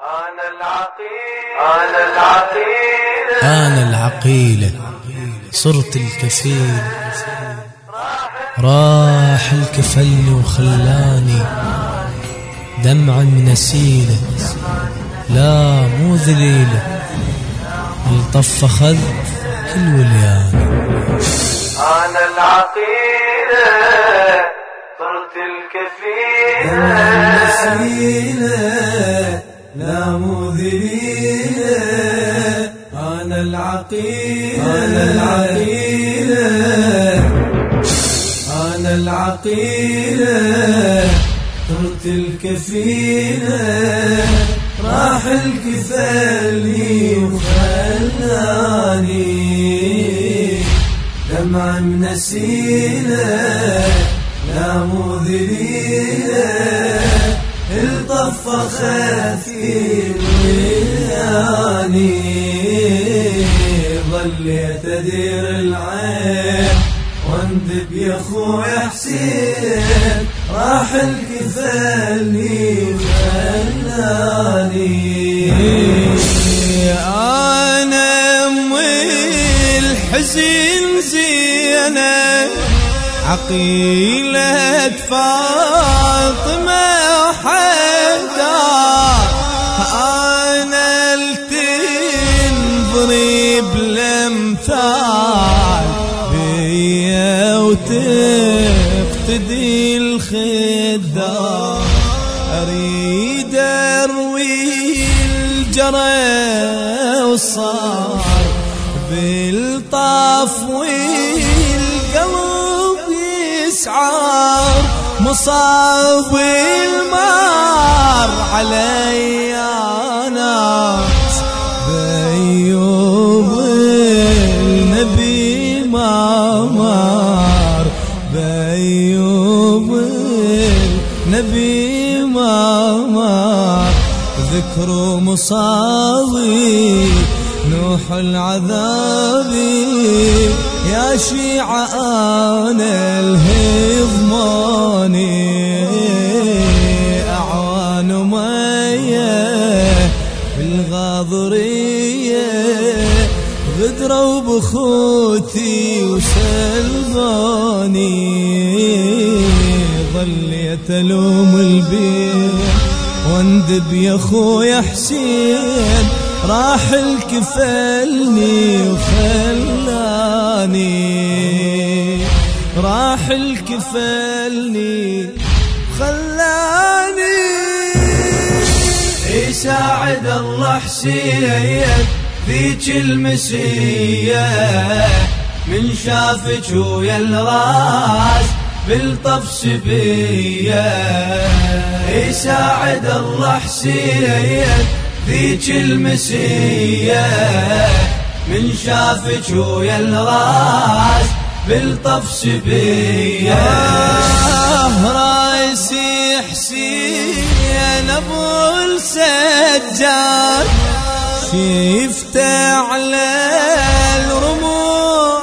أنا العقيلة أنا العقيلة أنا العقيلة صرت الكفيل. راح الكفل وخلاني دمعا نسيله لا مو ذليله الطف خذ كل ولياني أنا العقيلة صرت الكفيلة نسيلة لا مذليلة أنا العقيلة أنا العقيلة أنا العقيلة صرت الكفيلة راح الكفالي وخلاني. دمعا نسيلة لا مذليلة الطف خفي الوياني ظليت ادير العين. واندب يا أخوي حسين. راح الكفالي وخلاني. أنا امي الحزن زينة. عقيلة فاطمة وصار بالطاف والقلب يسعر مصاب المار علي ناس بأيوب النبي ما مار بأيوب النبي ما مار ذكر مصاوي نوح العذاب يا شيعة أنا الهضماني أعوان مية بالغاضرية غدروا بخوتي وسلباني. ظليت ألوم البيت واندب يا خويا حسين. راح الكفلني وخلاني. راح الكفلني خلاني يساعد الله حسين فيك المسية من شافك ويا الراس بالطف سبية يساعد الله حسين فيك المسية من شافك ويا الراس بالطف سبية آه رايسي حسين أبو السجاد. شفته على الرموح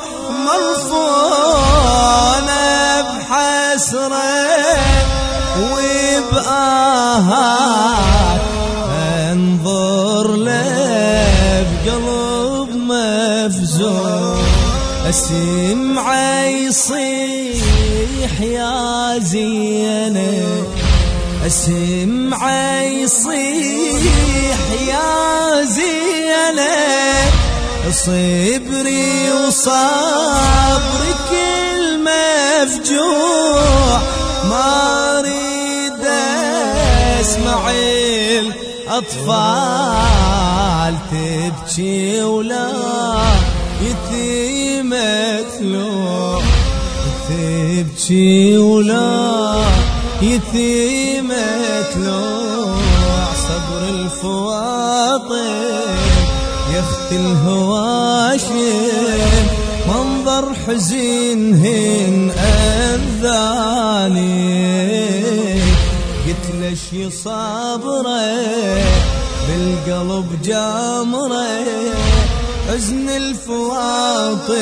مرفونة بحسرة وبآهات اسمع يصيح يا زينب. اسمع يصيح يا زينب. صبري وصبرك المفجوع. ما أريد أسمع الأطفال تبكي ولا لو تبكي ولا يتيمة لو صبر الفواطم يخت الهواشم. منظر حزينهن أذاني قلت ليش يصابره بالقلب جامره حزن الفواطم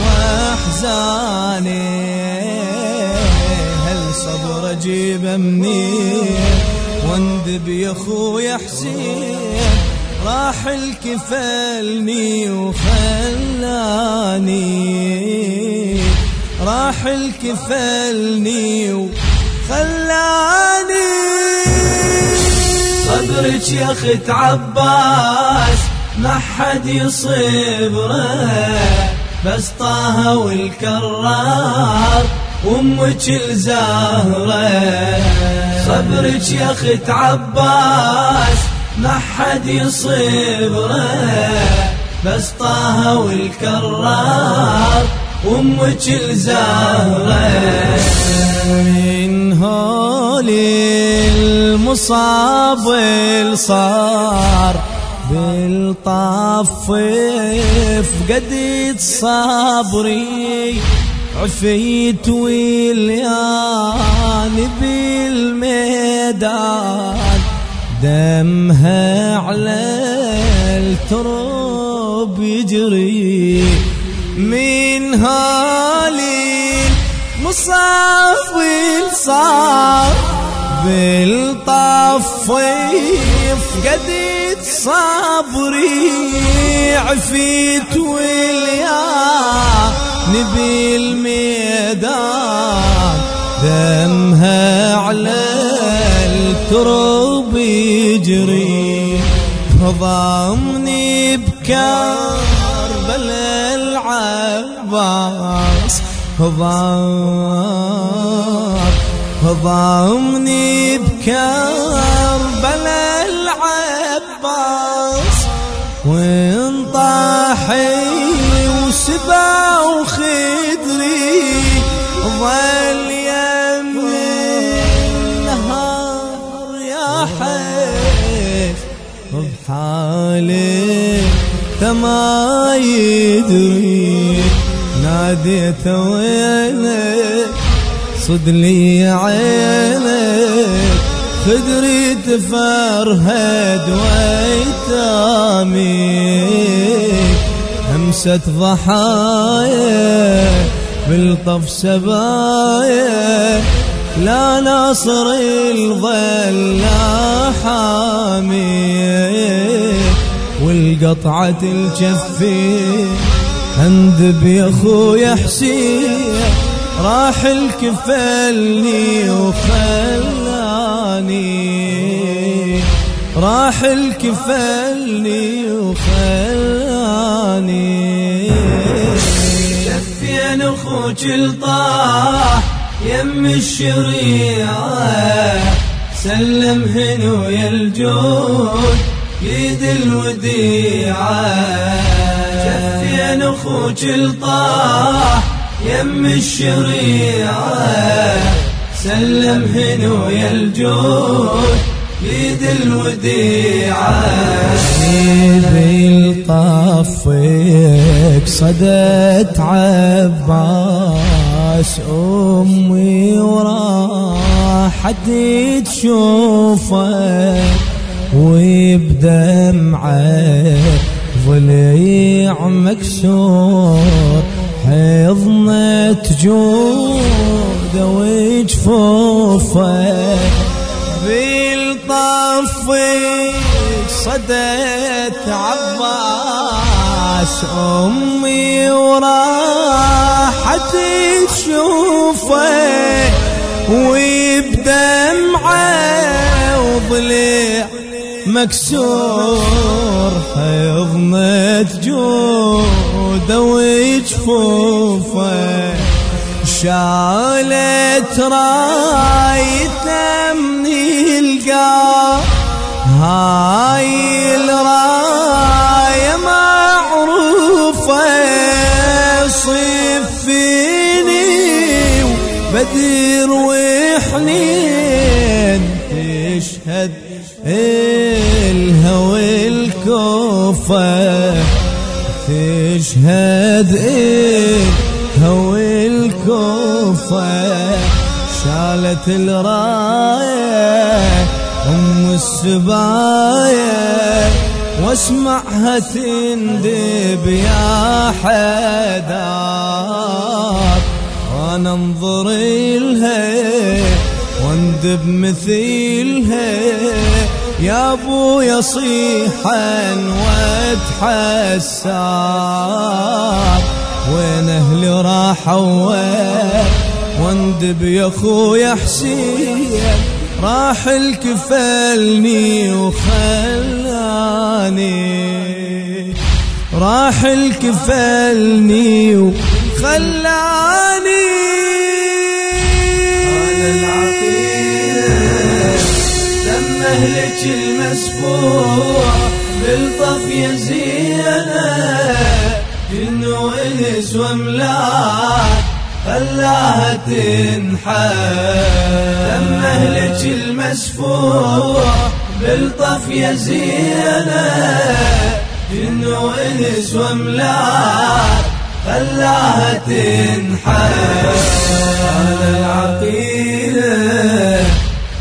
واحزاني. هل صبر اجيبه منين واندب يا خويا حسين. راح الكفلني وخلاني. راح الكفلني وخلاني. صدرك يا اخت عباس ما حد يصبره بس طه والكرار وأمك الزهره صبرك يا اخت عباس ما حد يصبره بس طه والكرار وأمك الزهره من هولي المصاب صار بالطاف فقدت صبري عفيت واليان بالميدان. دمها على التراب يجري. من هالي مصاف صار بالطفيف قديت صبري عفيت واليا نبي الميدان. دمها على التراب يجري. ضامني بكربلاء العباس. ضام ضامني بكربلاء وين طاحي وسبا وخدري ظل يم النهار يا حيف بحالي تما يدري. ناديت وينك صد لي عينك خدري تفرهد ويتامي همسة ضحايا بالطف سبايا لا ناصر الظل لا حامي. والقطعة الجفين اندب يا خويا حسين راح الكفلني وخلاني. راح الكفلني وخلاني. شفين أخوك الطاح يم الشريعة. سلم هنو يا الجود يد الوديعة. شفين أخوك الطاح يم الشريعة. سلم هنو يا الجود يد الوديعة. بالطفك صدت عباس أمي وراحت تشوفه وبدمعة ضليع مكسور. حضنت جودة وجفوفة. بالطفك صدت عباس أمي وراحت تشوفه وبدمعه وضلع مكسور حضنت جودة وجفوفه. شالت رايته هاي الراية معروفة صفيني وبدر وحنين تشهد الهوى الكوفة تشهد الهوى الكوفة شالت الراية أم السبايا واسمعها تندب يا حدار وأنا انظر لها واندب مثيلها يا ابو يصيحا واتحسر وين أهلي راحوا؟ واندب يا خويا حسين. راح الكفلني وخلاني. راح الكفلني وخلاني. أهلك المسبوع بالطف يا زينة جن وإنس وملاك خلاها تنحل لما أهلك المسفوع بالطف يا زينة. جن وإنس وملاك خلاها تنحل على العقيله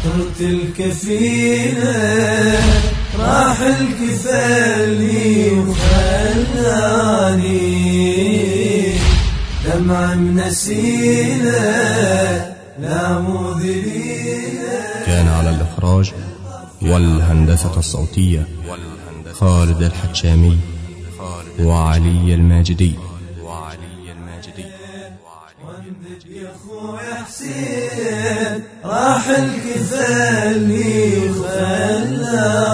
صرت الكفيلة راح الكفالي وخلاني دمع منسيلة لا مذليلة كان على الإخراج والهندسة الصوتية خالد الحتشامي وعلي الماجدي. وعلي الماجدي يا خويا حسين راح الكفالي وخلاني.